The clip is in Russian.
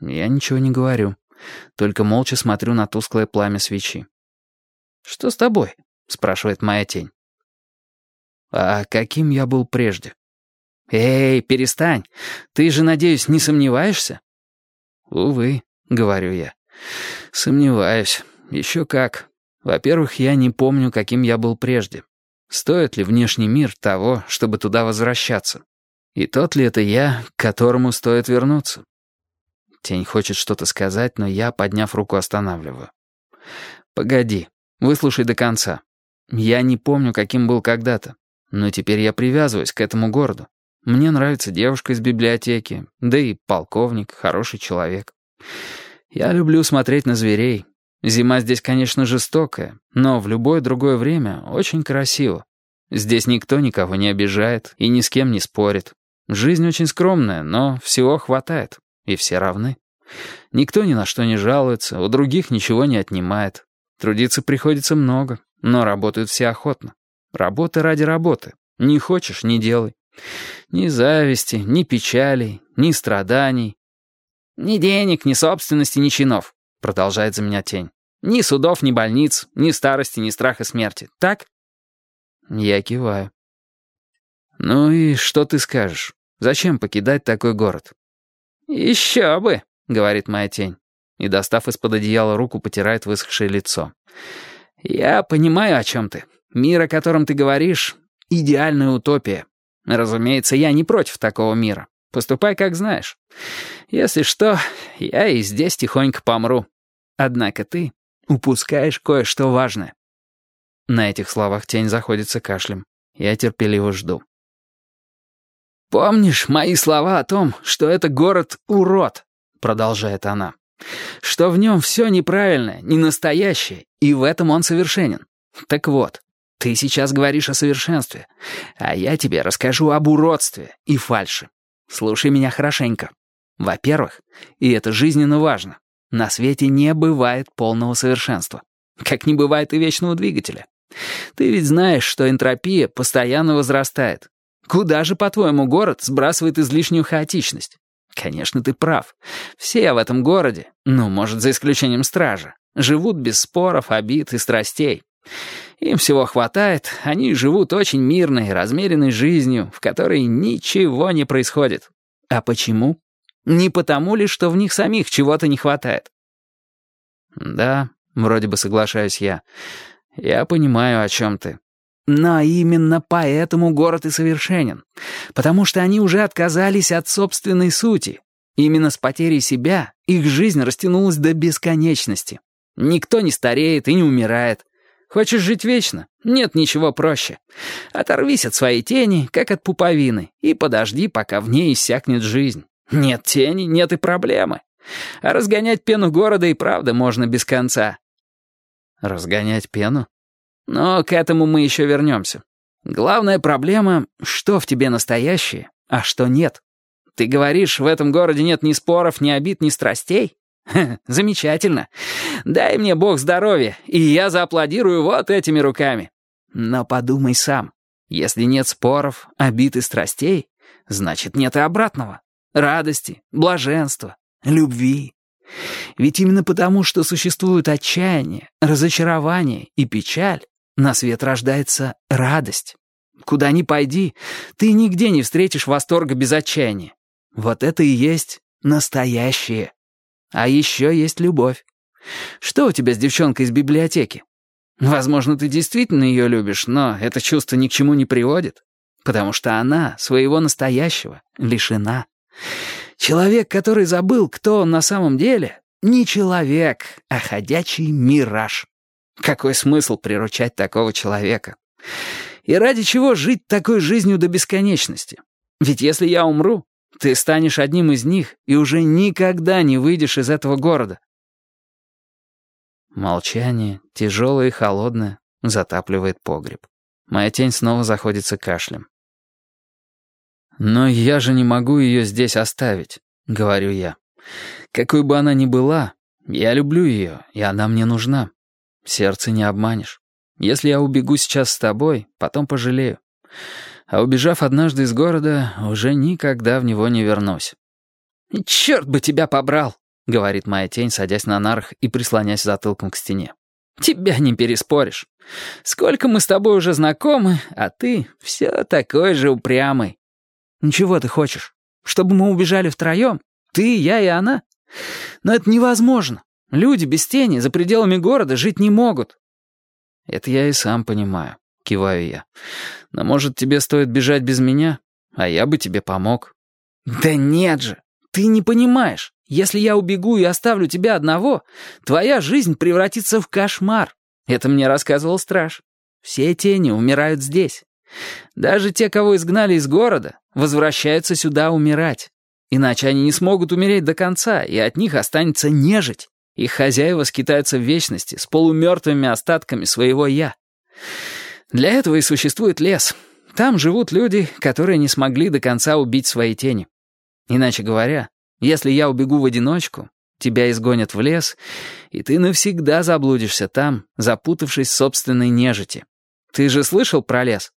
Я ничего не говорю, только молча смотрю на тусклое пламя свечи. «Что с тобой?» — спрашивает моя тень. «А каким я был прежде?» «Эй, перестань! Ты же, надеюсь, не сомневаешься?» «Увы», — говорю я. «Сомневаюсь. Еще как. Во-первых, я не помню, каким я был прежде. Стоит ли внешний мир того, чтобы туда возвращаться? И тот ли это я, к которому стоит вернуться?» Тень хочет что-то сказать, но я, подняв руку, останавливаю. «Погоди, выслушай до конца. Я не помню, каким был когда-то, но теперь я привязываюсь к этому городу. Мне нравится девушка из библиотеки, да и полковник, хороший человек. Я люблю смотреть на зверей. Зима здесь, конечно, жестокая, но в любое другое время очень красиво. Здесь никто никого не обижает и ни с кем не спорит. Жизнь очень скромная, но всего хватает, и все равны. Никто ни на что не жалуется, у других ничего не отнимает. Трудиться приходится много, но работают все охотно. Работа ради работы. Не хочешь — не делай. Ни зависти, ни печалей, ни страданий. «Ни денег, ни собственности, ни чинов», — продолжает за меня тень. «Ни судов, ни больниц, ни старости, ни страха смерти. Так?» Я киваю. «Ну и что ты скажешь? Зачем покидать такой город?» «Еще бы», — говорит моя тень. И, достав из-под одеяла руку, потирает высохшее лицо. «Я понимаю, о чем ты. Мир, о котором ты говоришь, — идеальная утопия. Разумеется, я не против такого мира. Поступай, как знаешь. Если что, я и здесь тихонько помру. Однако ты упускаешь кое-что важное». На этих словах тень заходится кашлем. Я терпеливо жду. «Помнишь мои слова о том, что это город-урод?» — продолжает она. «Что в нем все неправильное, не настоящее, и в этом он совершенен. Так вот, ты сейчас говоришь о совершенстве, а я тебе расскажу об уродстве и фальши. Слушай меня хорошенько. Во-первых, и это жизненно важно, на свете не бывает полного совершенства. Как не бывает и вечного двигателя. Ты ведь знаешь, что энтропия постоянно возрастает. Куда же, по-твоему, город сбрасывает излишнюю хаотичность? Конечно, ты прав. Все в этом городе, ну, может, за исключением стража, живут без споров, обид и страстей. Им всего хватает, они живут очень мирной, размеренной жизнью, в которой ничего не происходит. А почему? Не потому ли, что в них самих чего-то не хватает? Да, вроде бы соглашаюсь я. Я понимаю, о чем ты. Но именно поэтому город и совершенен. Потому что они уже отказались от собственной сути. Именно с потерей себя их жизнь растянулась до бесконечности. Никто не стареет и не умирает. Хочешь жить вечно? Нет ничего проще. Оторвись от своей тени, как от пуповины, и подожди, пока в ней иссякнет жизнь. Нет тени, нет и проблемы. А разгонять пену города и правда можно без конца. Разгонять пену? Но к этому мы еще вернемся. Главная проблема — что в тебе настоящее, а что нет. Ты говоришь, в этом городе нет ни споров, ни обид, ни страстей? замечательно. Дай мне бог здоровья, и я зааплодирую вот этими руками. Но подумай сам. Если нет споров, обид и страстей, значит, нет и обратного. Радости, блаженства, любви. Ведь именно потому, что существуют отчаяние, разочарование и печаль, на свет рождается радость. Куда ни пойди, ты нигде не встретишь восторга без отчаяния. Вот это и есть настоящее. А еще есть любовь. Что у тебя с девчонкой из библиотеки? Возможно, ты действительно ее любишь, но это чувство ни к чему не приводит, потому что она своего настоящего лишена. Человек, который забыл, кто он на самом деле, не человек, а ходячий мираж. Какой смысл приручать такого человека? И ради чего жить такой жизнью до бесконечности? Ведь если я умру, ты станешь одним из них и уже никогда не выйдешь из этого города. Молчание, тяжелое и холодное, затапливает погреб. Моя тень снова заходится кашлем. «Но я же не могу ее здесь оставить», — говорю я. «Какой бы она ни была, я люблю ее, и она мне нужна. Сердце не обманешь. Если я убегу сейчас с тобой, потом пожалею а убежав однажды из города, уже никогда в него не вернусь. «Черт бы тебя побрал!» говорит моя тень, садясь на нарах и прислонясь затылком к стене. «Тебя не переспоришь. Сколько мы с тобой уже знакомы, а ты все такой же упрямый. Ничего ты хочешь? Чтобы мы убежали втроем? Ты, я и она? Но это невозможно. Люди без тени за пределами города жить не могут». «Это я и сам понимаю», — киваю я. «Но, может, тебе стоит бежать без меня, а я бы тебе помог». «Да нет же, ты не понимаешь. Если я убегу и оставлю тебя одного, твоя жизнь превратится в кошмар. Это мне рассказывал страж. Все тени умирают здесь. Даже те, кого изгнали из города, возвращаются сюда умирать. Иначе они не смогут умереть до конца, и от них останется нежить. Их хозяева скитаются в вечности с полумертвыми остатками своего «я». Для этого и существует лес. Там живут люди, которые не смогли до конца убить свои тени. Иначе говоря, если я убегу в одиночку, тебя изгонят в лес, и ты навсегда заблудишься там, запутавшись в собственной нежити. Ты же слышал про лес?